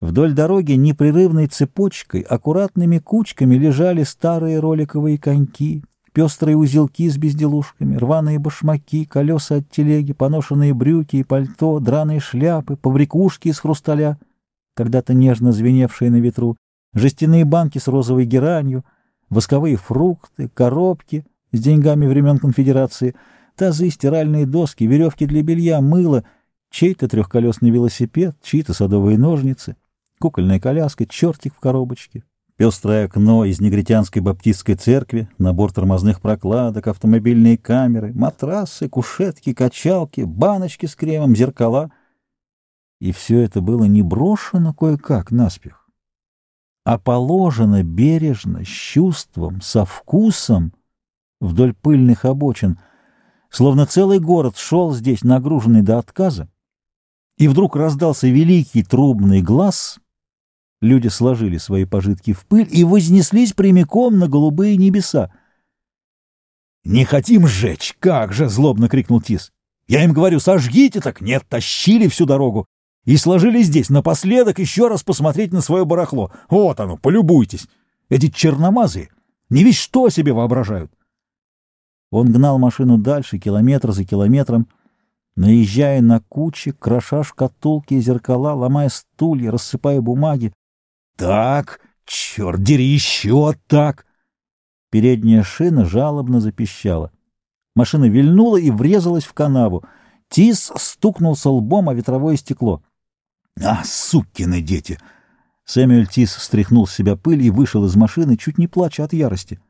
Вдоль дороги непрерывной цепочкой, аккуратными кучками лежали старые роликовые коньки, пестрые узелки с безделушками, рваные башмаки, колеса от телеги, поношенные брюки и пальто, драные шляпы, побрякушки из хрусталя, когда-то нежно звеневшие на ветру, жестяные банки с розовой геранью, восковые фрукты, коробки с деньгами времен конфедерации, тазы, стиральные доски, веревки для белья, мыло, чей-то трехколесный велосипед, чьи-то садовые ножницы — кукольная коляска, чертик в коробочке, пестрое окно из негритянской баптистской церкви, набор тормозных прокладок, автомобильные камеры, матрасы, кушетки, качалки, баночки с кремом, зеркала. И все это было не брошено кое-как наспех, а положено бережно, с чувством, со вкусом вдоль пыльных обочин, словно целый город шел здесь, нагруженный до отказа, и вдруг раздался великий трубный глаз — Люди сложили свои пожитки в пыль и вознеслись прямиком на голубые небеса. «Не хотим сжечь! Как же!» — злобно крикнул Тис. «Я им говорю, сожгите так! Нет, тащили всю дорогу и сложили здесь напоследок еще раз посмотреть на свое барахло. Вот оно, полюбуйтесь! Эти черномазые не весь что себе воображают!» Он гнал машину дальше, километр за километром, наезжая на кучи, кроша шкатулки и зеркала, ломая стулья, рассыпая бумаги, так, черт дери, еще так. Передняя шина жалобно запищала. Машина вильнула и врезалась в канаву. Тис стукнулся лбом о ветровое стекло. «А, сукины дети!» Сэмюэль Тис стряхнул с себя пыль и вышел из машины, чуть не плача от ярости.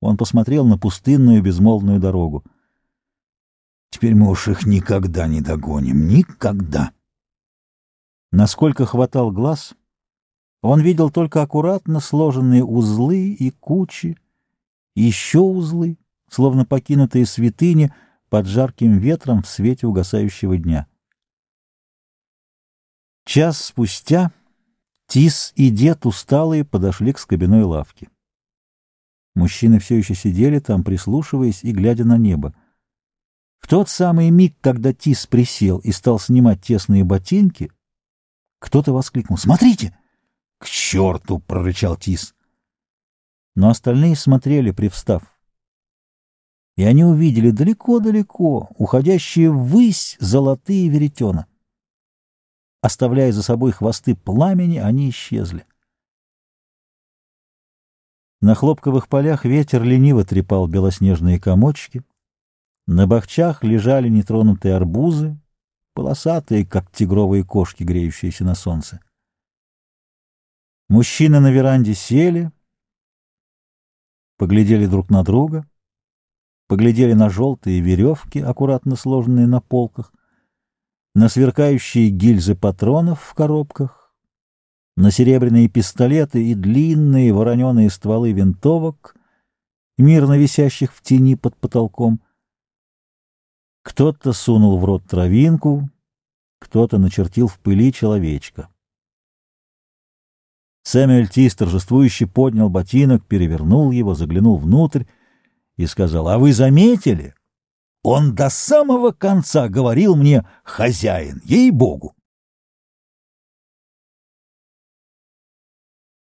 Он посмотрел на пустынную безмолвную дорогу. «Теперь мы уж их никогда не догоним. Никогда!» Насколько хватал глаз, он видел только аккуратно сложенные узлы и кучи, еще узлы, словно покинутые святыни под жарким ветром в свете угасающего дня. Час спустя Тис и дед усталые подошли к скобяной лавке. Мужчины все еще сидели там, прислушиваясь и глядя на небо. В тот самый миг, когда Тис присел и стал снимать тесные ботинки, кто-то воскликнул «Смотрите!» — К черту! — прорычал Тис. Но остальные смотрели, привстав. И они увидели далеко-далеко уходящие ввысь золотые веретена. Оставляя за собой хвосты пламени, они исчезли. На хлопковых полях ветер лениво трепал белоснежные комочки. На бахчах лежали нетронутые арбузы, полосатые, как тигровые кошки, греющиеся на солнце. Мужчины на веранде сели, поглядели друг на друга, поглядели на желтые веревки, аккуратно сложенные на полках, на сверкающие гильзы патронов в коробках, на серебряные пистолеты и длинные вороненые стволы винтовок, мирно висящих в тени под потолком. Кто-то сунул в рот травинку, кто-то начертил в пыли человечка. Сэмюэль Тис торжествующе поднял ботинок, перевернул его, заглянул внутрь и сказал, «А вы заметили? Он до самого конца говорил мне «хозяин», ей-богу!»